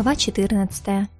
Глава 14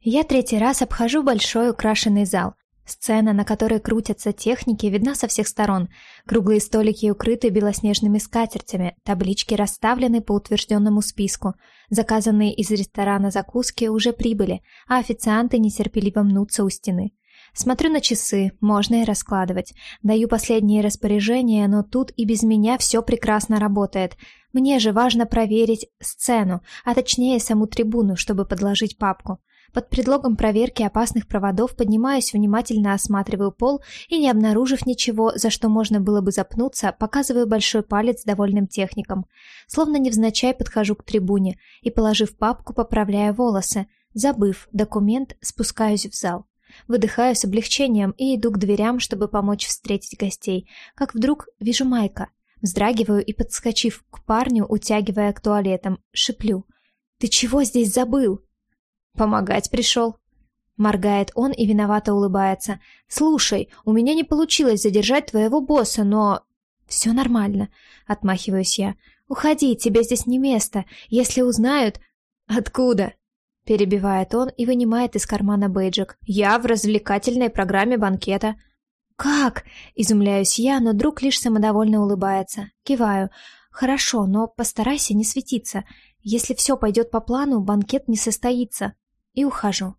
Я третий раз обхожу большой украшенный зал. Сцена, на которой крутятся техники, видна со всех сторон. Круглые столики укрыты белоснежными скатертями, таблички расставлены по утвержденному списку. Заказанные из ресторана закуски уже прибыли, а официанты нетерпеливо мнутся у стены. Смотрю на часы, можно и раскладывать. Даю последние распоряжения, но тут и без меня все прекрасно работает. Мне же важно проверить сцену, а точнее саму трибуну, чтобы подложить папку. Под предлогом проверки опасных проводов поднимаюсь, внимательно осматриваю пол и, не обнаружив ничего, за что можно было бы запнуться, показываю большой палец довольным техникам. Словно невзначай подхожу к трибуне и, положив папку, поправляю волосы. Забыв документ, спускаюсь в зал. Выдыхаю с облегчением и иду к дверям, чтобы помочь встретить гостей. Как вдруг вижу Майка. Вздрагиваю и, подскочив к парню, утягивая к туалетам, шиплю. «Ты чего здесь забыл?» «Помогать пришел». Моргает он и виновато улыбается. «Слушай, у меня не получилось задержать твоего босса, но...» «Все нормально», — отмахиваюсь я. «Уходи, тебе здесь не место. Если узнают...» «Откуда?» Перебивает он и вынимает из кармана бейджик. «Я в развлекательной программе банкета». «Как?» — изумляюсь я, но друг лишь самодовольно улыбается. Киваю. «Хорошо, но постарайся не светиться. Если все пойдет по плану, банкет не состоится» и ухожу.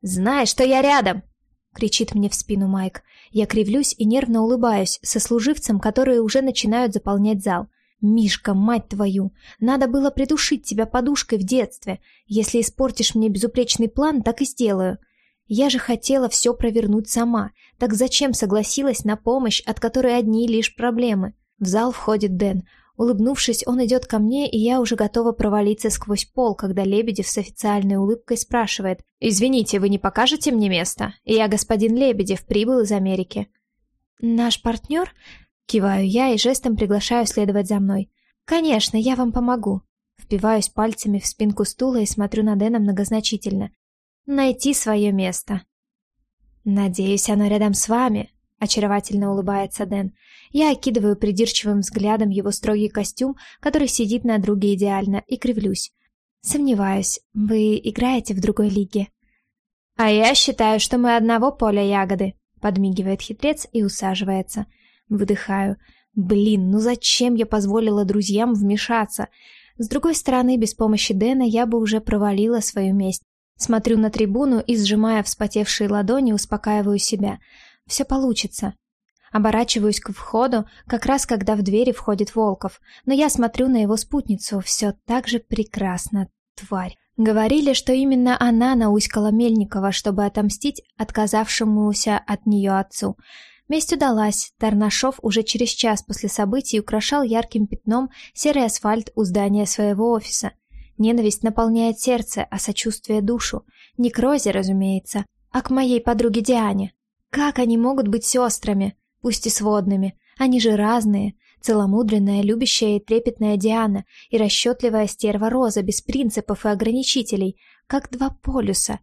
«Знаешь, что я рядом!» — кричит мне в спину Майк. Я кривлюсь и нервно улыбаюсь сослуживцам, которые уже начинают заполнять зал. «Мишка, мать твою! Надо было придушить тебя подушкой в детстве. Если испортишь мне безупречный план, так и сделаю. Я же хотела все провернуть сама. Так зачем согласилась на помощь, от которой одни лишь проблемы?» В зал входит Дэн. Улыбнувшись, он идет ко мне, и я уже готова провалиться сквозь пол, когда Лебедев с официальной улыбкой спрашивает. «Извините, вы не покажете мне место? Я господин Лебедев, прибыл из Америки». «Наш партнер?» Киваю я и жестом приглашаю следовать за мной. «Конечно, я вам помогу». Впиваюсь пальцами в спинку стула и смотрю на Дэна многозначительно. «Найти свое место». «Надеюсь, оно рядом с вами», — очаровательно улыбается Дэн. Я окидываю придирчивым взглядом его строгий костюм, который сидит на друге идеально, и кривлюсь. Сомневаюсь, вы играете в другой лиге. А я считаю, что мы одного поля ягоды, подмигивает хитрец и усаживается. Выдыхаю. Блин, ну зачем я позволила друзьям вмешаться? С другой стороны, без помощи Дэна я бы уже провалила свою месть. Смотрю на трибуну и, сжимая вспотевшие ладони, успокаиваю себя. Все получится. Оборачиваюсь к входу, как раз когда в двери входит Волков, но я смотрю на его спутницу, все так же прекрасно, тварь. Говорили, что именно она науськала Мельникова, чтобы отомстить отказавшемуся от нее отцу. Месть удалась, Тарнашов уже через час после событий украшал ярким пятном серый асфальт у здания своего офиса. Ненависть наполняет сердце, а сочувствие душу. Не к Розе, разумеется, а к моей подруге Диане. Как они могут быть сестрами? пусть и сводными. Они же разные. Целомудренная, любящая и трепетная Диана и расчетливая стерва Роза без принципов и ограничителей, как два полюса.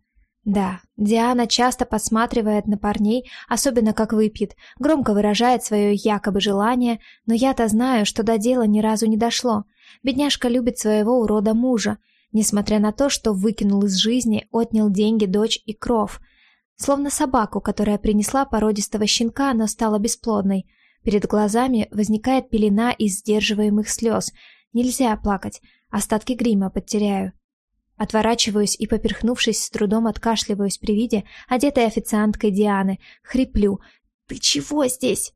Да, Диана часто подсматривает на парней, особенно как выпьет, громко выражает свое якобы желание, но я-то знаю, что до дела ни разу не дошло. Бедняжка любит своего урода мужа, несмотря на то, что выкинул из жизни, отнял деньги, дочь и кров — Словно собаку, которая принесла породистого щенка, но стала бесплодной. Перед глазами возникает пелена из сдерживаемых слез. Нельзя плакать, остатки грима подтеряю. Отворачиваюсь и, поперхнувшись, с трудом откашливаюсь при виде одетой официанткой Дианы. Хриплю. «Ты чего здесь?»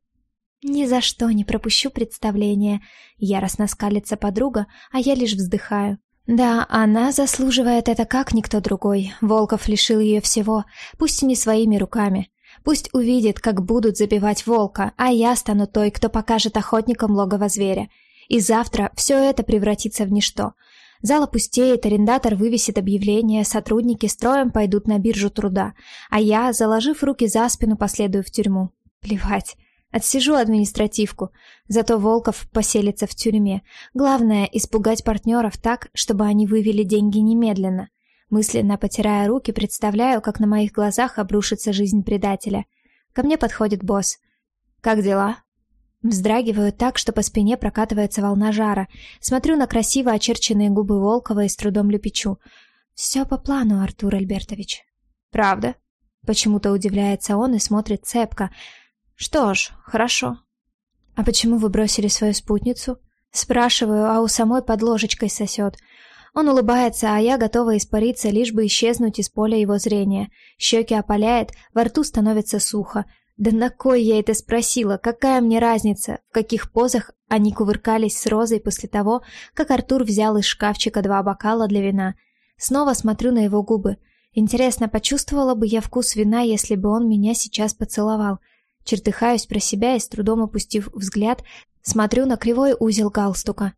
«Ни за что не пропущу представление», — яростно скалится подруга, а я лишь вздыхаю. Да, она заслуживает это как никто другой. Волков лишил ее всего, пусть и не своими руками. Пусть увидит, как будут забивать волка, а я стану той, кто покажет охотникам логово зверя. И завтра все это превратится в ничто. Зал опустеет, арендатор вывесит объявление, сотрудники строем пойдут на биржу труда, а я, заложив руки за спину, последую в тюрьму. Плевать. Отсижу административку, зато Волков поселится в тюрьме. Главное — испугать партнеров так, чтобы они вывели деньги немедленно. Мысленно потирая руки, представляю, как на моих глазах обрушится жизнь предателя. Ко мне подходит босс. «Как дела?» Вздрагиваю так, что по спине прокатывается волна жара. Смотрю на красиво очерченные губы Волкова и с трудом люпичу. «Все по плану, Артур Альбертович». «Правда?» Почему-то удивляется он и смотрит цепко. «Что ж, хорошо». «А почему вы бросили свою спутницу?» Спрашиваю, а у самой под ложечкой сосет. Он улыбается, а я готова испариться, лишь бы исчезнуть из поля его зрения. Щеки опаляет, во рту становится сухо. Да на кой я это спросила? Какая мне разница, в каких позах они кувыркались с Розой после того, как Артур взял из шкафчика два бокала для вина. Снова смотрю на его губы. Интересно, почувствовала бы я вкус вина, если бы он меня сейчас поцеловал. Чертыхаюсь про себя и с трудом опустив взгляд, смотрю на кривой узел галстука.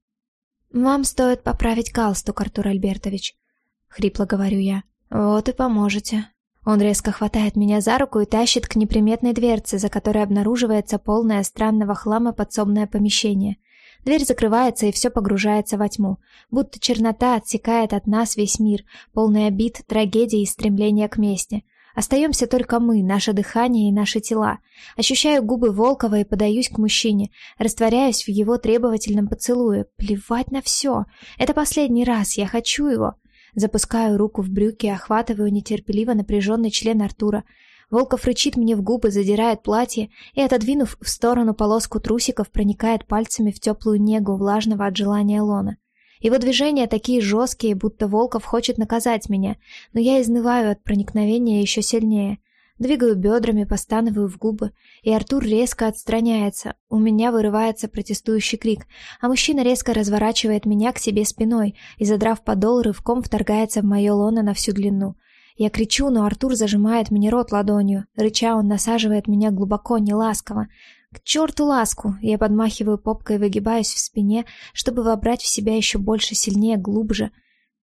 «Вам стоит поправить галстук, Артур Альбертович», — хрипло говорю я. «Вот и поможете». Он резко хватает меня за руку и тащит к неприметной дверце, за которой обнаруживается полное странного хлама подсобное помещение. Дверь закрывается, и все погружается во тьму, будто чернота отсекает от нас весь мир, полный обид, трагедии и стремления к мести. Остаемся только мы, наше дыхание и наши тела. Ощущаю губы Волкова и подаюсь к мужчине, растворяюсь в его требовательном поцелуе. Плевать на все. Это последний раз, я хочу его. Запускаю руку в брюки, охватываю нетерпеливо напряженный член Артура. Волков рычит мне в губы, задирает платье и, отодвинув в сторону полоску трусиков, проникает пальцами в теплую негу влажного от желания лона. Его движения такие жесткие, будто Волков хочет наказать меня, но я изнываю от проникновения еще сильнее. Двигаю бедрами, постановую в губы, и Артур резко отстраняется. У меня вырывается протестующий крик, а мужчина резко разворачивает меня к себе спиной и, задрав подол, рывком вторгается в мое лоно на всю длину. Я кричу, но Артур зажимает мне рот ладонью. Рыча он насаживает меня глубоко, неласково. К черту ласку! Я подмахиваю попкой и выгибаюсь в спине, чтобы вобрать в себя еще больше, сильнее, глубже.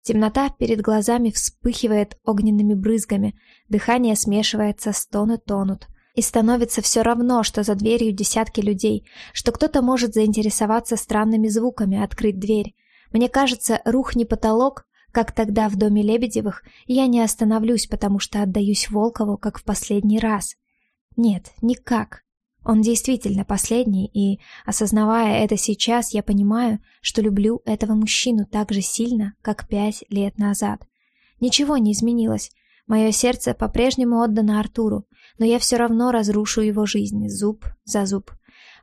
Темнота перед глазами вспыхивает огненными брызгами, дыхание смешивается, стоны тонут. И становится все равно, что за дверью десятки людей, что кто-то может заинтересоваться странными звуками, открыть дверь. Мне кажется, рухни потолок, как тогда в доме Лебедевых, я не остановлюсь, потому что отдаюсь Волкову, как в последний раз. Нет, никак. Он действительно последний, и, осознавая это сейчас, я понимаю, что люблю этого мужчину так же сильно, как пять лет назад. Ничего не изменилось. Мое сердце по-прежнему отдано Артуру, но я все равно разрушу его жизнь, зуб за зуб.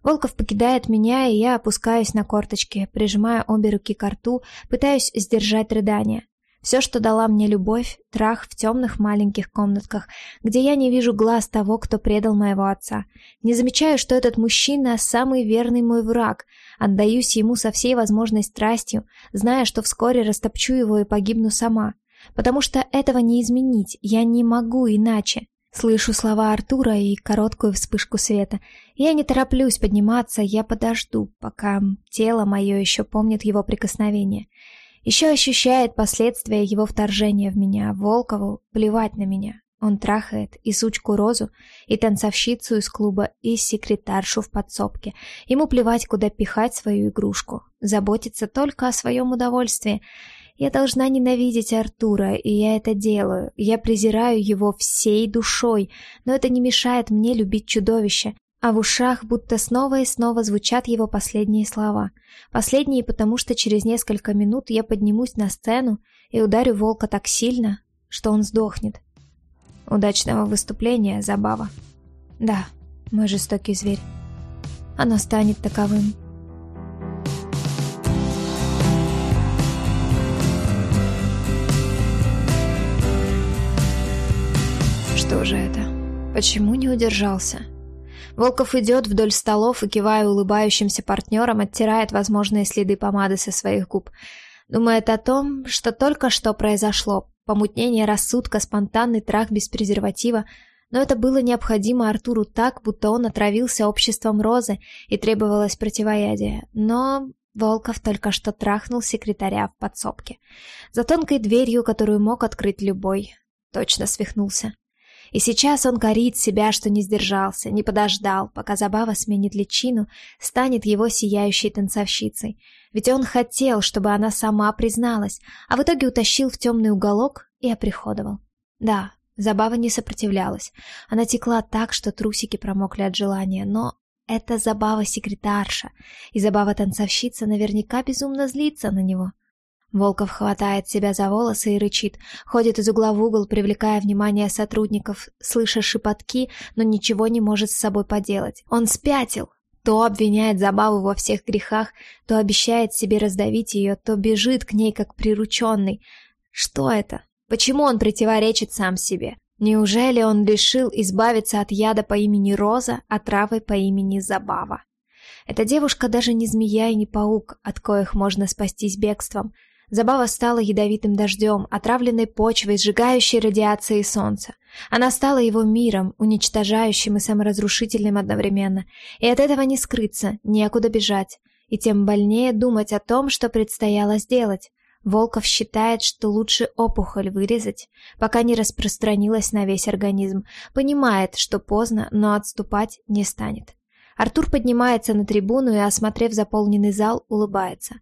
Волков покидает меня, и я опускаюсь на корточки, прижимая обе руки к рту, пытаюсь сдержать рыдание. Все, что дала мне любовь, трах в темных маленьких комнатках, где я не вижу глаз того, кто предал моего отца. Не замечаю, что этот мужчина — самый верный мой враг. Отдаюсь ему со всей возможной страстью, зная, что вскоре растопчу его и погибну сама. Потому что этого не изменить, я не могу иначе. Слышу слова Артура и короткую вспышку света. Я не тороплюсь подниматься, я подожду, пока тело мое еще помнит его прикосновение. Еще ощущает последствия его вторжения в меня. Волкову плевать на меня. Он трахает и сучку Розу, и танцовщицу из клуба, и секретаршу в подсобке. Ему плевать, куда пихать свою игрушку. Заботиться только о своем удовольствии. Я должна ненавидеть Артура, и я это делаю. Я презираю его всей душой, но это не мешает мне любить чудовище а в ушах будто снова и снова звучат его последние слова. Последние, потому что через несколько минут я поднимусь на сцену и ударю волка так сильно, что он сдохнет. Удачного выступления, Забава. Да, мой жестокий зверь. Оно станет таковым. Что же это? Почему не удержался? Волков идет вдоль столов и, кивая улыбающимся партнерам, оттирает возможные следы помады со своих губ. Думает о том, что только что произошло. Помутнение рассудка, спонтанный трах без презерватива. Но это было необходимо Артуру так, будто он отравился обществом Розы и требовалось противоядие. Но Волков только что трахнул секретаря в подсобке. За тонкой дверью, которую мог открыть любой. Точно свихнулся. И сейчас он корит себя, что не сдержался, не подождал, пока Забава сменит личину, станет его сияющей танцовщицей. Ведь он хотел, чтобы она сама призналась, а в итоге утащил в темный уголок и оприходовал. Да, Забава не сопротивлялась. Она текла так, что трусики промокли от желания, но это Забава-секретарша, и Забава-танцовщица наверняка безумно злится на него. Волков хватает себя за волосы и рычит, ходит из угла в угол, привлекая внимание сотрудников, слыша шепотки, но ничего не может с собой поделать. Он спятил! То обвиняет Забаву во всех грехах, то обещает себе раздавить ее, то бежит к ней как прирученный. Что это? Почему он противоречит сам себе? Неужели он решил избавиться от яда по имени Роза, от травы по имени Забава? Эта девушка даже не змея и не паук, от коих можно спастись бегством. Забава стала ядовитым дождем, отравленной почвой, сжигающей радиацией солнца. Она стала его миром, уничтожающим и саморазрушительным одновременно. И от этого не скрыться, некуда бежать. И тем больнее думать о том, что предстояло сделать. Волков считает, что лучше опухоль вырезать, пока не распространилась на весь организм. Понимает, что поздно, но отступать не станет. Артур поднимается на трибуну и, осмотрев заполненный зал, улыбается.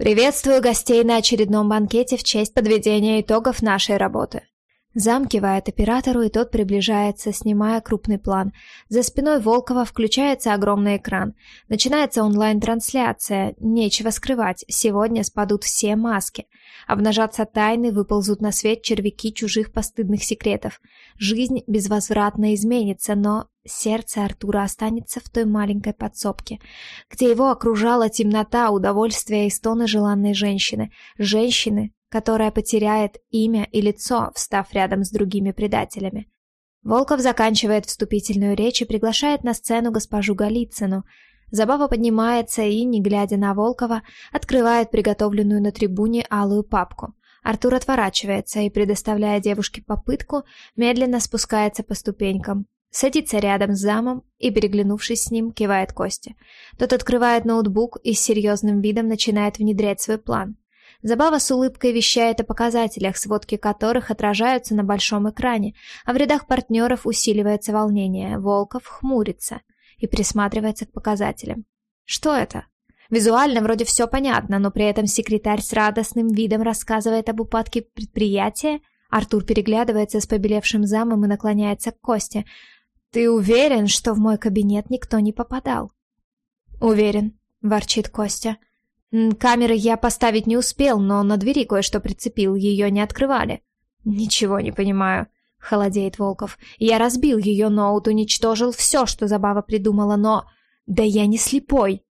«Приветствую гостей на очередном банкете в честь подведения итогов нашей работы». Зам кивает оператору, и тот приближается, снимая крупный план. За спиной Волкова включается огромный экран. Начинается онлайн-трансляция. Нечего скрывать, сегодня спадут все маски. Обнажаться тайны, выползут на свет червяки чужих постыдных секретов. Жизнь безвозвратно изменится, но сердце Артура останется в той маленькой подсобке, где его окружала темнота, удовольствие и стоны желанной женщины. Женщины, которая потеряет имя и лицо, встав рядом с другими предателями. Волков заканчивает вступительную речь и приглашает на сцену госпожу Голицыну. Забава поднимается и, не глядя на Волкова, открывает приготовленную на трибуне алую папку. Артур отворачивается и, предоставляя девушке попытку, медленно спускается по ступенькам. Садится рядом с замом и, переглянувшись с ним, кивает Косте. Тот открывает ноутбук и с серьезным видом начинает внедрять свой план. Забава с улыбкой вещает о показателях, сводки которых отражаются на большом экране, а в рядах партнеров усиливается волнение. Волков хмурится и присматривается к показателям. Что это? Визуально вроде все понятно, но при этом секретарь с радостным видом рассказывает об упадке предприятия. Артур переглядывается с побелевшим замом и наклоняется к Косте. «Ты уверен, что в мой кабинет никто не попадал?» «Уверен», — ворчит Костя. Камеры я поставить не успел, но на двери кое-что прицепил, ее не открывали. Ничего не понимаю, холодеет Волков. Я разбил ее ноут, уничтожил все, что Забава придумала, но... Да я не слепой,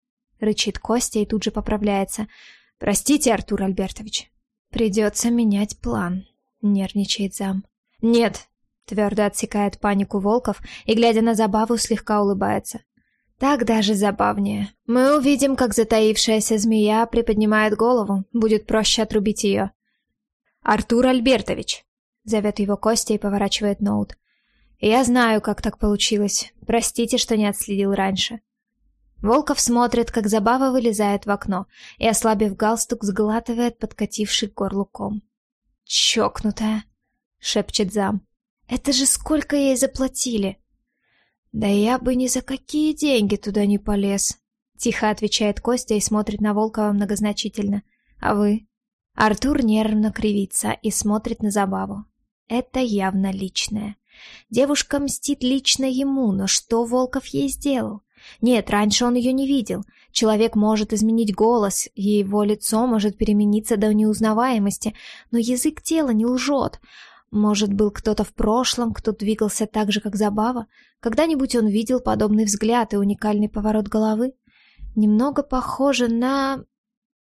рычит Костя и тут же поправляется. Простите, Артур Альбертович. Придется менять план, нервничает зам. Нет, твердо отсекает панику Волков и, глядя на Забаву, слегка улыбается. Так даже забавнее. Мы увидим, как затаившаяся змея приподнимает голову. Будет проще отрубить ее. «Артур Альбертович!» — зовет его Костя и поворачивает ноут. «Я знаю, как так получилось. Простите, что не отследил раньше». Волков смотрит, как Забава вылезает в окно и, ослабив галстук, сглатывает подкативший горлуком. «Чокнутая!» — шепчет зам. «Это же сколько ей заплатили!» «Да я бы ни за какие деньги туда не полез», — тихо отвечает Костя и смотрит на Волкова многозначительно. «А вы?» Артур нервно кривится и смотрит на забаву. Это явно личное. Девушка мстит лично ему, но что Волков ей сделал? Нет, раньше он ее не видел. Человек может изменить голос, его лицо может перемениться до неузнаваемости, но язык тела не лжет. Может, был кто-то в прошлом, кто двигался так же, как Забава? Когда-нибудь он видел подобный взгляд и уникальный поворот головы? Немного похоже на...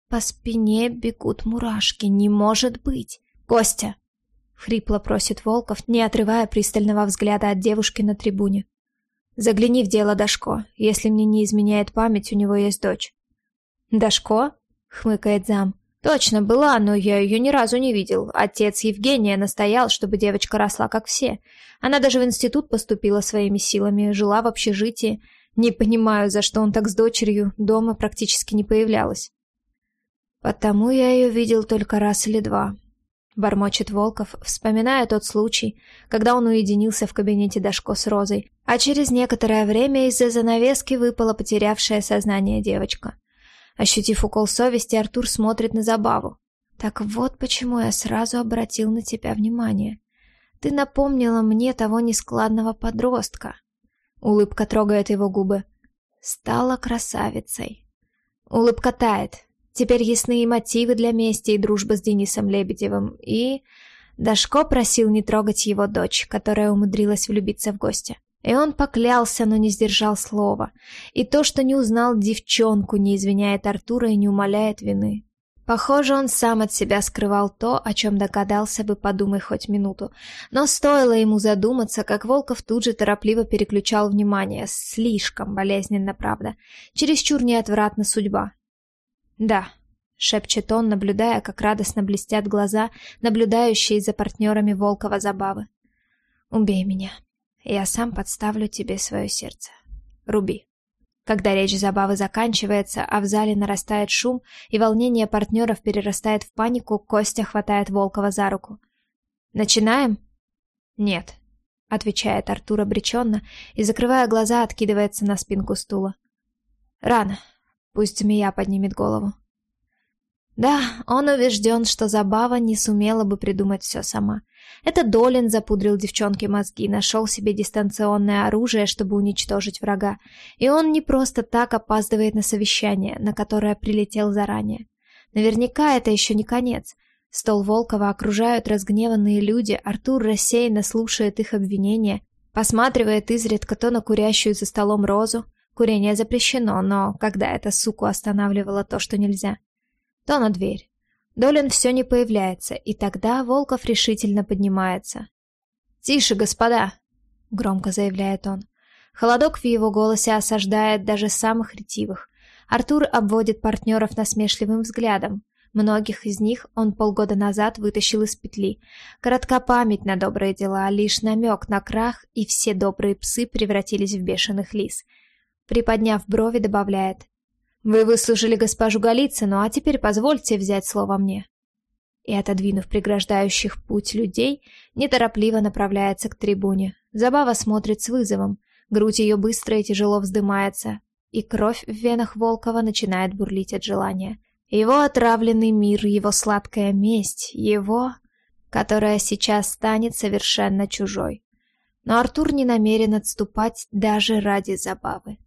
По спине бегут мурашки. Не может быть. «Костя!» — хрипло просит Волков, не отрывая пристального взгляда от девушки на трибуне. «Загляни в дело Дашко. Если мне не изменяет память, у него есть дочь». «Дашко?» — хмыкает зам. Точно была, но я ее ни разу не видел. Отец Евгения настоял, чтобы девочка росла как все. Она даже в институт поступила своими силами, жила в общежитии. Не понимаю, за что он так с дочерью дома практически не появлялась. Потому я ее видел только раз или два. Бормочет Волков, вспоминая тот случай, когда он уединился в кабинете Дашко с Розой, а через некоторое время из-за занавески выпала потерявшая сознание девочка. Ощутив укол совести, Артур смотрит на забаву. «Так вот почему я сразу обратил на тебя внимание. Ты напомнила мне того нескладного подростка». Улыбка трогает его губы. стала красавицей. Улыбка тает. Теперь ясны и мотивы для мести и дружбы с Денисом Лебедевым, и... Дашко просил не трогать его дочь, которая умудрилась влюбиться в гостя. И он поклялся, но не сдержал слова. И то, что не узнал девчонку, не извиняет Артура и не умаляет вины. Похоже, он сам от себя скрывал то, о чем догадался бы, подумай хоть минуту. Но стоило ему задуматься, как Волков тут же торопливо переключал внимание. Слишком болезненно, правда. Чересчур неотвратна судьба. «Да», — шепчет он, наблюдая, как радостно блестят глаза, наблюдающие за партнерами Волкова забавы. «Убей меня. Я сам подставлю тебе свое сердце. Руби». Когда речь забавы заканчивается, а в зале нарастает шум, и волнение партнеров перерастает в панику, Костя хватает Волкова за руку. «Начинаем?» «Нет», — отвечает Артур обреченно и, закрывая глаза, откидывается на спинку стула. «Рано. Пусть змея поднимет голову». Да, он убежден, что Забава не сумела бы придумать все сама. Это Долин запудрил девчонке мозги, нашел себе дистанционное оружие, чтобы уничтожить врага. И он не просто так опаздывает на совещание, на которое прилетел заранее. Наверняка это еще не конец. Стол Волкова окружают разгневанные люди, Артур рассеянно слушает их обвинения, посматривает изредка то на курящую за столом розу. Курение запрещено, но когда эта суку останавливало то, что нельзя? То на дверь. Долин все не появляется, и тогда Волков решительно поднимается. «Тише, господа!» — громко заявляет он. Холодок в его голосе осаждает даже самых ретивых. Артур обводит партнеров насмешливым взглядом. Многих из них он полгода назад вытащил из петли. Коротка память на добрые дела, лишь намек на крах, и все добрые псы превратились в бешеных лис. Приподняв брови, добавляет. Вы выслужили госпожу Голицыну, а теперь позвольте взять слово мне. И, отодвинув преграждающих путь людей, неторопливо направляется к трибуне. Забава смотрит с вызовом. Грудь ее быстро и тяжело вздымается, и кровь в венах Волкова начинает бурлить от желания. Его отравленный мир, его сладкая месть, его, которая сейчас станет совершенно чужой. Но Артур не намерен отступать даже ради забавы.